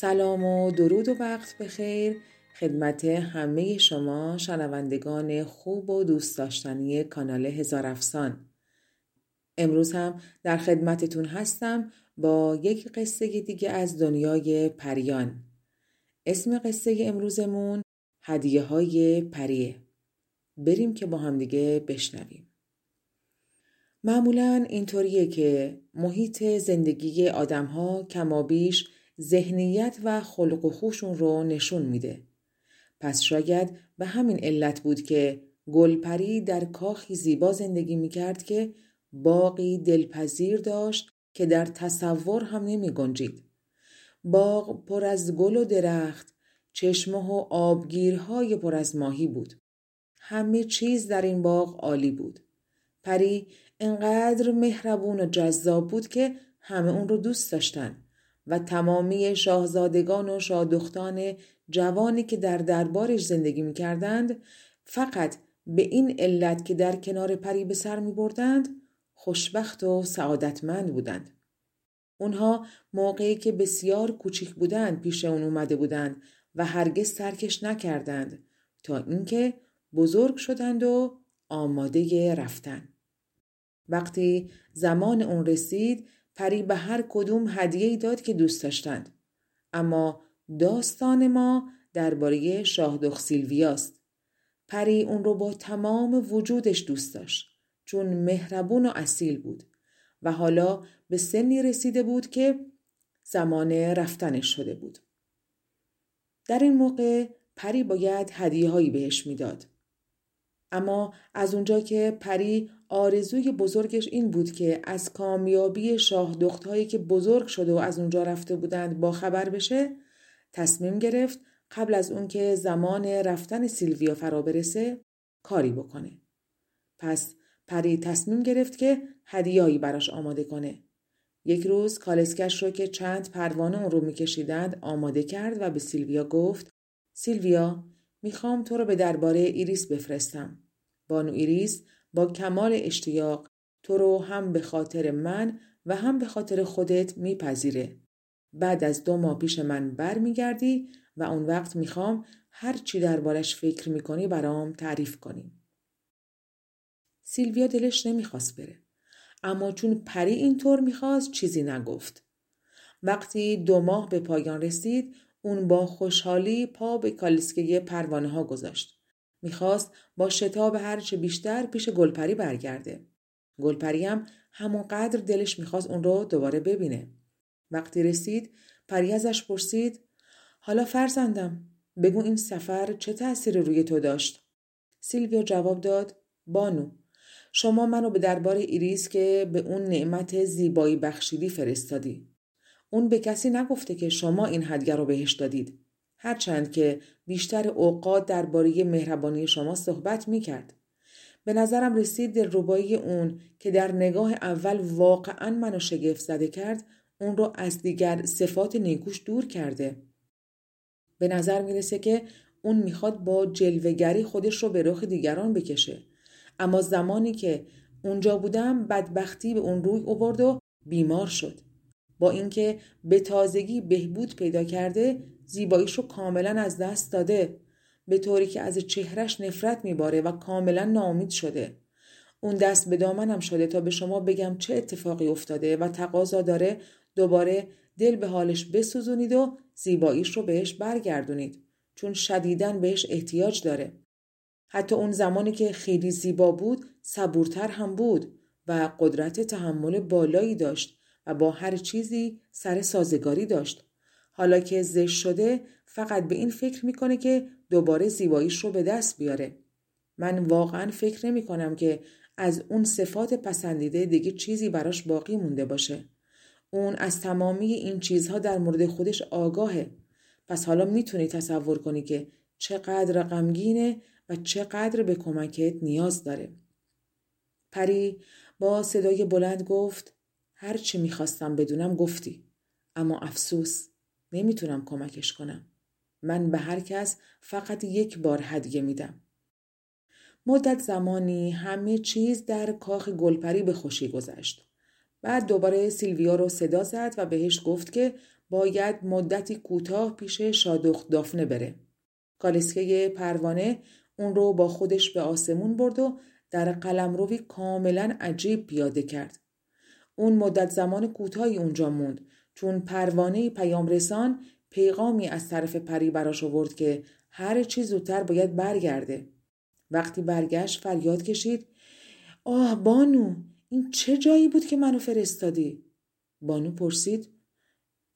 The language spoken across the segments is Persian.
سلام و درود و وقت بخیر. خدمت همه شما شنوندگان خوب و دوست داشتنی کانال هزار افسان. امروز هم در خدمتتون هستم با یک قصه دیگه از دنیای پریان. اسم قصه امروزمون هدیه های پریه. بریم که با هم دیگه بشنویم. معمولا اینطوریه که محیط زندگی آدم ها کمابیش ذهنیت و خلق و خوشون رو نشون میده. پس شاید به همین علت بود که گلپری در کاخی زیبا زندگی می‌کرد که باقی دلپذیر داشت که در تصور هم نمی گنجید. باغ پر از گل و درخت، چشمه و آبگیرهای پر از ماهی بود. همه چیز در این باغ عالی بود. پری انقدر مهربون و جذاب بود که همه اون رو دوست داشتن. و تمامی شاهزادگان و شادختان جوانی که در دربارش زندگی می کردند فقط به این علت که در کنار پری به سر می بردند خوشبخت و سعادتمند بودند. اونها موقعی که بسیار کوچیک بودند پیش اون اومده بودند و هرگز ترکش نکردند تا اینکه بزرگ شدند و آماده رفتن. وقتی زمان اون رسید پری به هر کدوم هدیه داد که دوست داشتند. اما داستان ما درباره شاهدخ سیلویاست. پری اون رو با تمام وجودش دوست داشت چون مهربون و اصیل بود و حالا به سنی رسیده بود که زمان رفتنش شده بود. در این موقع پری باید هدیه هایی بهش می‌داد. اما از اونجا که پری آرزوی بزرگش این بود که از کامیابی شاه دختهایی که بزرگ شده و از اونجا رفته بودند با خبر بشه تصمیم گرفت قبل از اون که زمان رفتن سیلویا فرا برسه کاری بکنه. پس پری تصمیم گرفت که هدیایی براش آماده کنه. یک روز کالسکش رو که چند پروانه اون رو میکشیدند آماده کرد و به سیلویا گفت سیلویا می‌خوام تو رو به دربار ایریس بفرستم. بانو ایریس با کمال اشتیاق تو رو هم به خاطر من و هم به خاطر خودت میپذیره. بعد از دو ماه پیش من بر میگردی و اون وقت می‌خوام هر چی دربارش فکر می‌کنی برام تعریف کنی. سیلویا دلش نمی‌خواست بره. اما چون پری اینطور می‌خواست چیزی نگفت. وقتی دو ماه به پایان رسید اون با خوشحالی پا به کالسکه پروانه ها گذاشت. می‌خواست با شتاب هرچه بیشتر پیش گلپری برگرده. گلپری هم همونقدر دلش می‌خواست اون رو دوباره ببینه. وقتی رسید پری ازش پرسید حالا فرزندم بگو این سفر چه تأثیری روی تو داشت؟ سیلویا جواب داد بانو شما منو به دربار ایریس که به اون نعمت زیبایی بخشیدی فرستادی. اون به کسی نگفته که شما این هدیه رو بهش دادید. هرچند که بیشتر اوقات درباره مهربانی شما صحبت می کرد. به نظرم رسید دلربایی اون که در نگاه اول واقعا منو شگفت زده کرد اون رو از دیگر صفات نیکوش دور کرده. به نظر می‌رسه که اون می‌خواد با جلوگری خودش رو به رخ دیگران بکشه. اما زمانی که اونجا بودم بدبختی به اون روی اوورد و بیمار شد. با اینکه به تازگی بهبود پیدا کرده زیباییش رو کاملا از دست داده. به طوری که از چهرش نفرت میباره و کاملا ناامید شده. اون دست به دامنم شده تا به شما بگم چه اتفاقی افتاده و تقاضا داره دوباره دل به حالش بسوزونید و زیباییش رو بهش برگردونید. چون شدیدن بهش احتیاج داره. حتی اون زمانی که خیلی زیبا بود صبورتر هم بود و قدرت تحمل بالایی داشت. و با هر چیزی سر سازگاری داشت حالا که زشت شده فقط به این فکر می‌کنه که دوباره زیباییش رو به دست بیاره. من واقعا فکر نمی کنم که از اون صفات پسندیده دیگه چیزی براش باقی مونده باشه. اون از تمامی این چیزها در مورد خودش آگاهه. پس حالا می‌تونی تصور کنی که چقدر غمگینه و چقدر به کمکت نیاز داره. پری با صدای بلند گفت هر چی می‌خواستم بدونم گفتی. اما افسوس نمی‌تونم کمکش کنم. من به هر کس فقط یک بار هدیه میدم. مدت زمانی همه چیز در کاخ گلپری به خوشی گذشت. بعد دوباره سیلویا رو صدا زد و بهش گفت که باید مدتی کوتاه پیش شادخ دافنه بره. کالسکه پروانه اون رو با خودش به آسمون برد و در قلمروی کاملا عجیب پیاده کرد. اون مدت زمان کوتاهی اونجا موند چون پروانه پیام رسان پیغامی از طرف پری براش آورد که هر چی زودتر باید برگرده. وقتی برگشت فریاد کشید آه بانو این چه جایی بود که منو فرستادی؟ بانو پرسید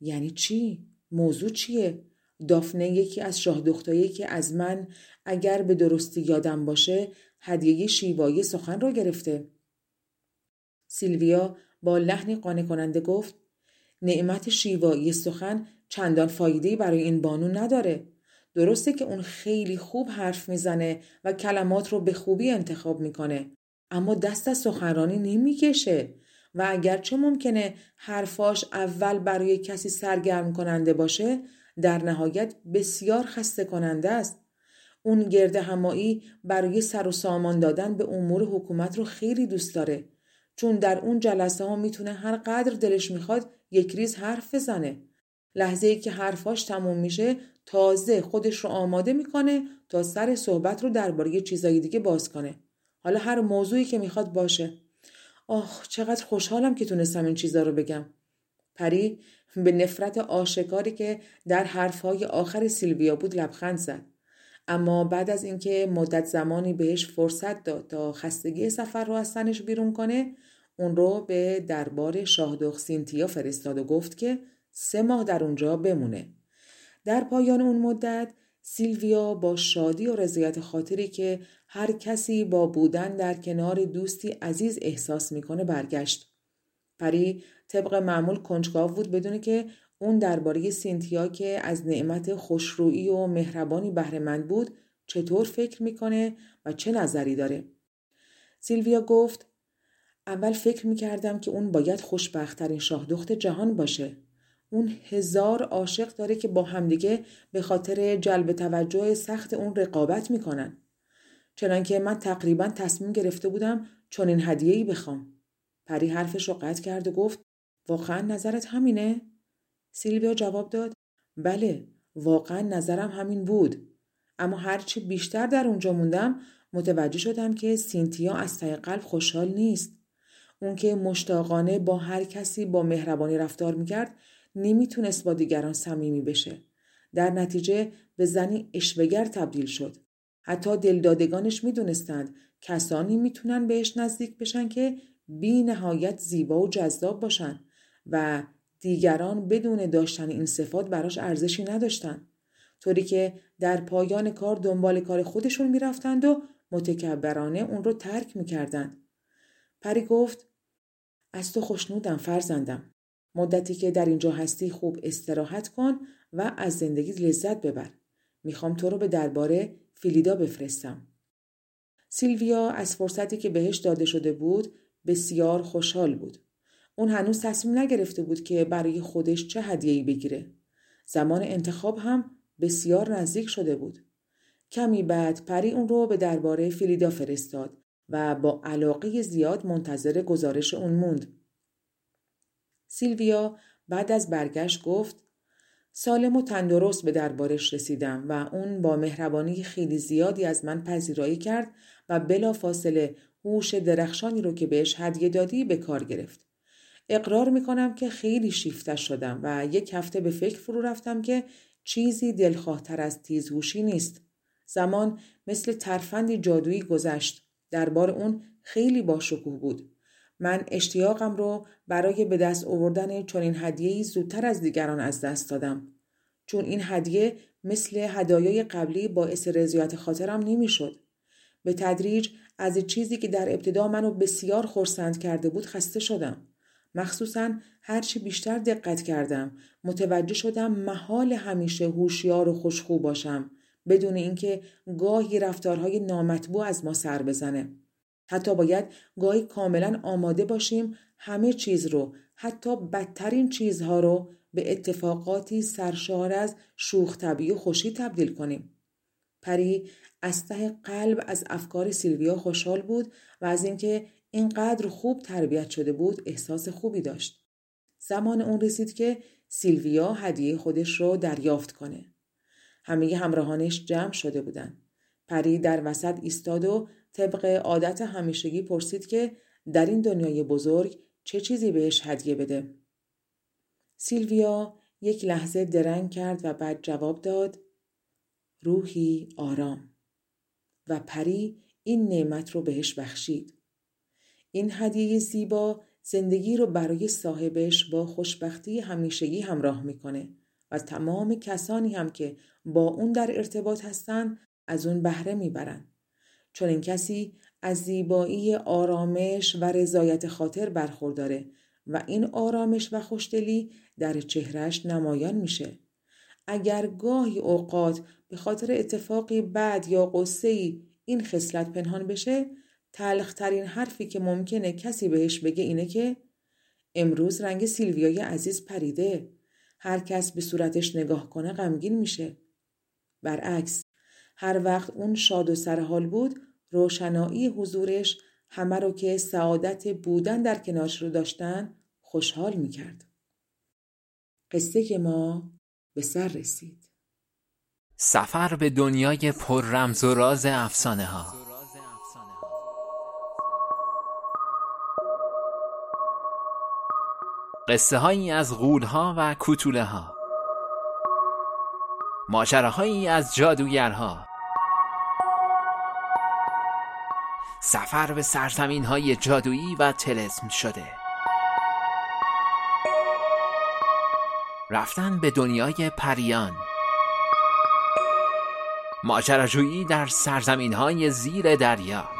یعنی چی؟ موضوع چیه؟ دافنه یکی از شاه دختایی که از من اگر به درستی یادم باشه هدیه شیوایی سخن را گرفته. سیلویا با لحنی قانع کننده گفت نعمت شیوایی سخن چندان فایده برای این بانو نداره. درسته که اون خیلی خوب حرف می‌زنه و کلمات رو به خوبی انتخاب می‌کنه اما دست از سخنرانی نمی‌کشه و اگرچه ممکنه حرفاش اول برای کسی سرگرم کننده باشه در نهایت بسیار خسته کننده است. اون گرد همایی برای سر و سامان دادن به امور حکومت رو خیلی دوست داره چون در اون جلسه ها می‌تونه هر قدر دلش می‌خواد یک ریز حرف بزنه. لحظه ای که حرفاش تموم میشه تازه خودش رو آماده می‌کنه تا سر صحبت رو درباره چیزای دیگه باز کنه. حالا هر موضوعی که می‌خواد باشه. آخ چقدر خوشحالم که تونستم این چیزا رو بگم. پری به نفرت آشکاری که در حرفهای آخر سیلویا بود لبخند زد. اما بعد از اینکه مدت زمانی بهش فرصت داد تا خستگی سفر رو از تنش بیرون کنه اون رو به دربار شاهدخ سینتیا فرستاد و گفت که سه ماه در اونجا بمونه. در پایان اون مدت سیلویا با شادی و رضایت خاطری که هر کسی با بودن در کنار دوستی عزیز احساس می‌کنه برگشت. پری طبق معمول کنجکاو بود بدونه که اون درباره سینتیا که از نعمت خوشرویی و مهربانی بهرهمند بود چطور فکر می‌کنه و چه نظری داره. سیلویا گفت اول فکر می‌کردم که اون باید خوشبختترین شاهدخت جهان باشه. اون هزار عاشق داره که با همدیگه به خاطر جلب توجه سخت اون رقابت می‌کنن. چنانکه من تقریبا تصمیم گرفته بودم چون این هدیه ای بخوام. پری حرفش رو قطع کرد و گفت واقعا نظرت همینه؟ سیلویا جواب داد بله واقعا نظرم همین بود. اما هرچی بیشتر در اونجا موندم متوجه شدم که سینتیا از ته قلب خوشحال نیست. اون که مشتاقانه با هر کسی با مهربانی رفتار می‌کرد نمی‌تونست با دیگران صمیمی بشه. در نتیجه به زنی اشوگر تبدیل شد. حتی دلدادگانش می‌دونستند کسانی می‌تونن بهش نزدیک بشن که بی نهایت زیبا و جذاب باشن و دیگران بدون داشتن این صفات براش ارزشی نداشتن. طوری که در پایان کار دنبال کار خودشون می‌رفتند و متکبرانه اون رو ترک می‌کردند. پری گفت از تو خوشنودم فرزندم. مدتی که در اینجا هستی خوب استراحت کن و از زندگی لذت ببر. می‌خوام تو رو به درباره فیلیدا بفرستم. سیلویا از فرصتی که بهش داده شده بود بسیار خوشحال بود. اون هنوز تصمیم نگرفته بود که برای خودش چه هدیه‌ای بگیره. زمان انتخاب هم بسیار نزدیک شده بود. کمی بعد پری اون رو به درباره فیلیدا فرستاد و با علاقه زیاد منتظر گزارش اون موند. سیلویا بعد از برگشت گفت سالم و تندرست به دربارش رسیدم و اون با مهربانی خیلی زیادی از من پذیرایی کرد و بلا فاصله هوش درخشانی رو که بهش هدیه دادی به کار گرفت. اقرار می‌کنم که خیلی شیفته شدم و یک هفته به فکر فرو رفتم که چیزی دلخواهتر از تیزهوشی نیست. زمان مثل ترفندی جادویی گذشت. دربار اون خیلی باشکوه بود. من اشتیاقم رو برای به دست آوردن چنین هدیه‌ای زودتر از دیگران از دست دادم. چون این هدیه مثل هدایای قبلی باعث رضایت خاطرم نمی‌شد. به تدریج از چیزی که در ابتدا منو بسیار خورسند کرده بود خسته شدم. مخصوصا هرچی بیشتر دقت کردم متوجه شدم محال همیشه هوشیار و خوشخو باشم بدون اینکه گاهی رفتارهای نامطبوع از ما سر بزنه. حتی باید گاهی کاملا آماده باشیم همه چیز رو حتی بدترین چیزها رو به اتفاقاتی سرشار از شوخ طبیعی و خوشی تبدیل کنیم. پری از ته قلب از افکار سیلویا خوشحال بود و از اینکه اینقدر خوب تربیت شده بود احساس خوبی داشت. زمان اون رسید که سیلویا هدیه خودش رو دریافت کنه. همه همراهانش جمع شده بودن. پری در وسط ایستاد و طبق عادت همیشگی پرسید که در این دنیای بزرگ چه چیزی بهش هدیه بده. سیلویا یک لحظه درنگ کرد و بعد جواب داد روحی آرام و پری این نعمت رو بهش بخشید. این هدیه زیبا زندگی رو برای صاحبش با خوشبختی همیشگی همراه می‌کنه و تمام کسانی هم که با اون در ارتباط هستن از اون بهره می‌برن. چون این کسی از زیبایی آرامش و رضایت خاطر برخورداره و این آرامش و خوشدلی در چهرش نمایان میشه. اگر گاهی اوقات به خاطر اتفاقی بد یا قصه این خصلت پنهان بشه تلخترین حرفی که ممکنه کسی بهش بگه اینه که امروز رنگ سیلویای عزیز پریده هر کس به صورتش نگاه کنه غمگین میشه برعکس هر وقت اون شاد و سرحال بود روشنایی حضورش همه رو که سعادت بودن در کنارش رو داشتن خوشحال می‌کرد. قصه که ما به سر رسید. سفر به دنیای پر رمز و راز افسانه ها قصه هایی از غول ها و کوتوله ها ماجراهایی از جادوگرها. سفر به سرزمین های جادویی و تلسم شده. رفتن به دنیای پریان. ماجراجویی در سرزمین های زیر دریا.